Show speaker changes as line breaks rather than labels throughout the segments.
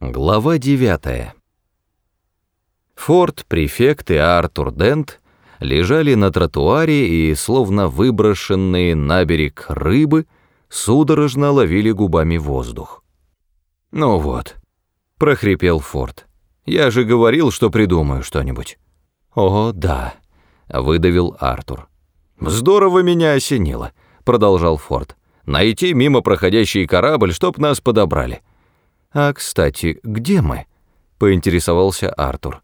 Глава 9. Форд, префект и Артур Дент лежали на тротуаре и, словно выброшенные на берег рыбы, судорожно ловили губами воздух. «Ну вот», — прохрипел Форд, — «я же говорил, что придумаю что-нибудь». «О, да», — выдавил Артур. «Здорово меня осенило», — продолжал Форд. «Найти мимо проходящий корабль, чтоб нас подобрали». «А, кстати, где мы?» — поинтересовался Артур.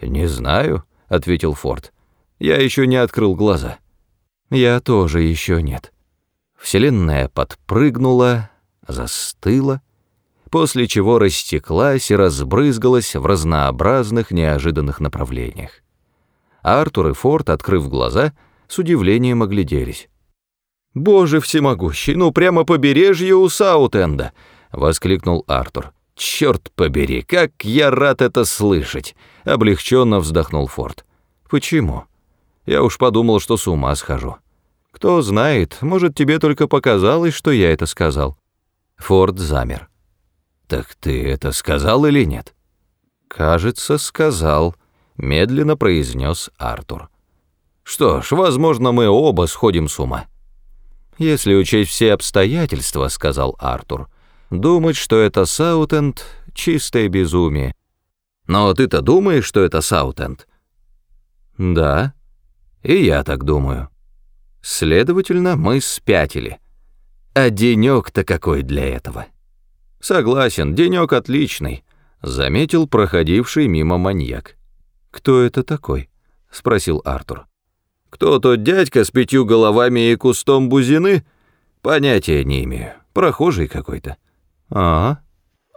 «Не знаю», — ответил Форд. «Я еще не открыл глаза». «Я тоже еще нет». Вселенная подпрыгнула, застыла, после чего растеклась и разбрызгалась в разнообразных неожиданных направлениях. Артур и Форд, открыв глаза, с удивлением огляделись. «Боже всемогущий, ну прямо побережье у Саутенда!» — воскликнул Артур. «Черт побери, как я рад это слышать!» — облегченно вздохнул Форд. «Почему? Я уж подумал, что с ума схожу. Кто знает, может, тебе только показалось, что я это сказал». Форд замер. «Так ты это сказал или нет?» «Кажется, сказал», — медленно произнес Артур. «Что ж, возможно, мы оба сходим с ума». «Если учесть все обстоятельства», — сказал Артур, — Думать, что это Саутенд — чистое безумие. Но ты-то думаешь, что это Саутенд? Да, и я так думаю. Следовательно, мы спятили. А денёк-то какой для этого? Согласен, денёк отличный, заметил проходивший мимо маньяк. Кто это такой? Спросил Артур. Кто тот дядька с пятью головами и кустом бузины? Понятия не имею, прохожий какой-то. «А?»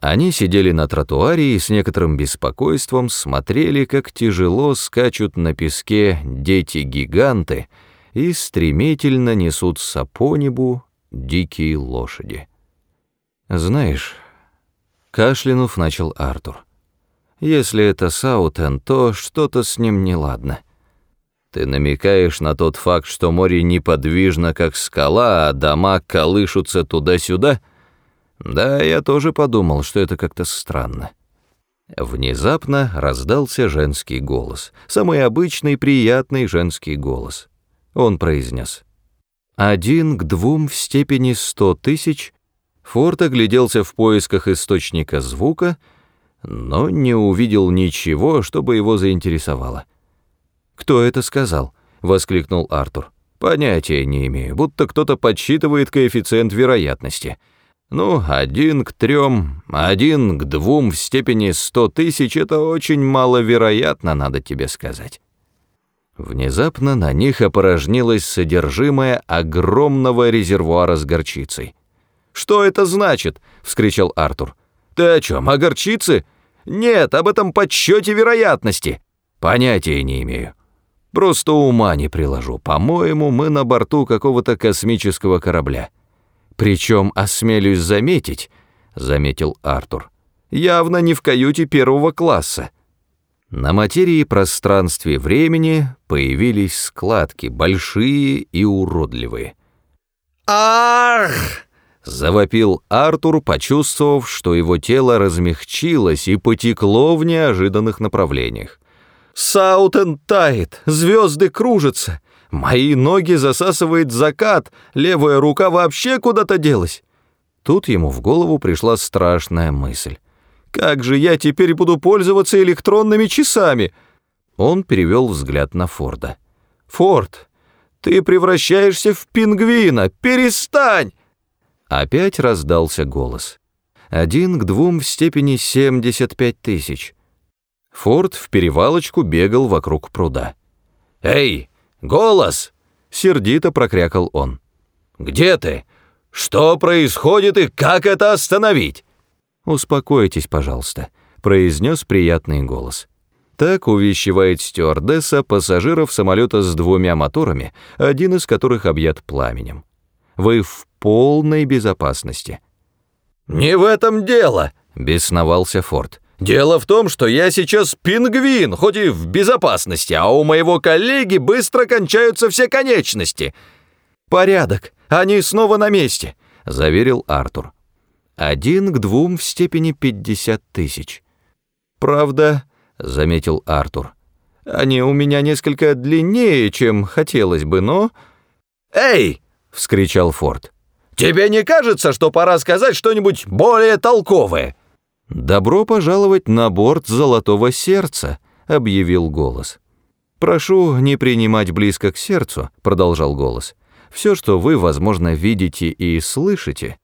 Они сидели на тротуаре и с некоторым беспокойством смотрели, как тяжело скачут на песке дети-гиганты и стремительно несутся по небу дикие лошади. «Знаешь...» — кашлянув начал Артур. «Если это Саутен, то что-то с ним неладно. Ты намекаешь на тот факт, что море неподвижно, как скала, а дома колышутся туда-сюда?» Да, я тоже подумал, что это как-то странно. Внезапно раздался женский голос, самый обычный приятный женский голос. Он произнес. «Один к двум в степени сто тысяч». Форд огляделся в поисках источника звука, но не увидел ничего, чтобы его заинтересовало. «Кто это сказал?» — воскликнул Артур. «Понятия не имею, будто кто-то подсчитывает коэффициент вероятности». Ну, один к трем, один к двум в степени сто тысяч — это очень маловероятно, надо тебе сказать. Внезапно на них опорожнилось содержимое огромного резервуара с горчицей. «Что это значит?» — вскричал Артур. «Ты о чем, о горчице?» «Нет, об этом подсчете вероятности». «Понятия не имею. Просто ума не приложу. По-моему, мы на борту какого-то космического корабля». «Причем, осмелюсь заметить», — заметил Артур, «явно не в каюте первого класса». На материи пространстве времени появились складки, большие и уродливые.
«Ах!»
— завопил Артур, почувствовав, что его тело размягчилось и потекло в неожиданных направлениях.
«Саутен тает, звезды кружатся, Мои ноги засасывает закат, левая рука вообще куда-то делась.
Тут ему в голову пришла страшная мысль.
Как же я теперь буду пользоваться электронными часами?
Он перевел взгляд на Форда.
Форд, ты превращаешься в пингвина, перестань!
Опять раздался голос. Один к двум в степени 75 тысяч. Форд в перевалочку бегал вокруг пруда. «Эй, «Голос!» — сердито прокрякал он. «Где ты? Что происходит и как это остановить?» «Успокойтесь, пожалуйста», — произнес приятный голос. Так увещевает стюардесса пассажиров самолета с двумя моторами, один из которых объят пламенем. Вы в полной безопасности.
«Не в этом дело», — бесновался Форд. Дело в том, что я сейчас пингвин, хоть и в безопасности, а у моего коллеги быстро кончаются все конечности. Порядок, они снова на месте, заверил Артур.
Один к двум в степени 50 тысяч. «Правда», — заметил Артур, — «они у меня несколько длиннее, чем хотелось бы, но...»
«Эй!» — вскричал Форд. «Тебе не кажется, что пора сказать что-нибудь более толковое?»
«Добро пожаловать на борт Золотого Сердца», — объявил голос. «Прошу не принимать близко к сердцу», — продолжал голос. «Все, что вы, возможно, видите и слышите,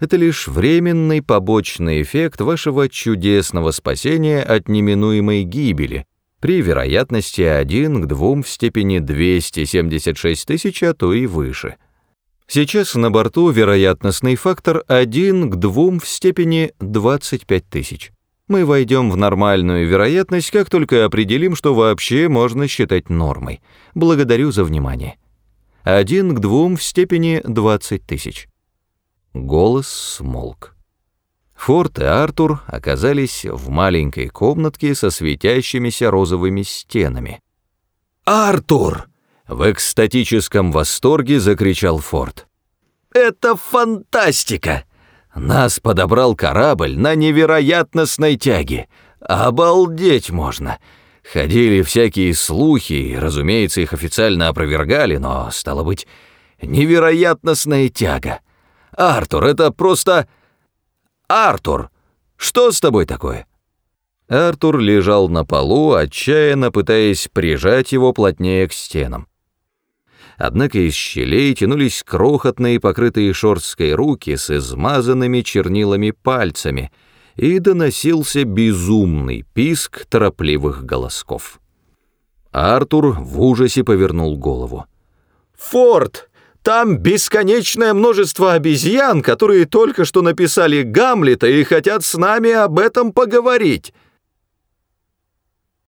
это лишь временный побочный эффект вашего чудесного спасения от неминуемой гибели при вероятности 1 к 2 в степени 276 тысяч, а то и выше. Сейчас на борту вероятностный фактор 1 к 2 в степени 25 тысяч. Мы войдем в нормальную вероятность, как только определим, что вообще можно считать нормой. Благодарю за внимание. 1 к 2 в степени 20 тысяч. Голос смолк. Форд и Артур оказались в маленькой комнатке со светящимися розовыми стенами.
«Артур!» — в экстатическом восторге закричал Форд. «Это фантастика! Нас подобрал корабль на невероятностной тяге. Обалдеть можно!» Ходили всякие слухи, и, разумеется, их официально опровергали, но, стало быть, невероятностная тяга — Артур, это просто... Артур, что с тобой такое?»
Артур лежал на полу, отчаянно пытаясь прижать его плотнее к стенам. Однако из щелей тянулись крохотные, покрытые шорсткой руки с измазанными чернилами пальцами, и доносился безумный писк торопливых голосков. Артур в ужасе повернул голову.
«Форд!» Там бесконечное множество обезьян, которые только что написали Гамлета и хотят с нами об этом поговорить.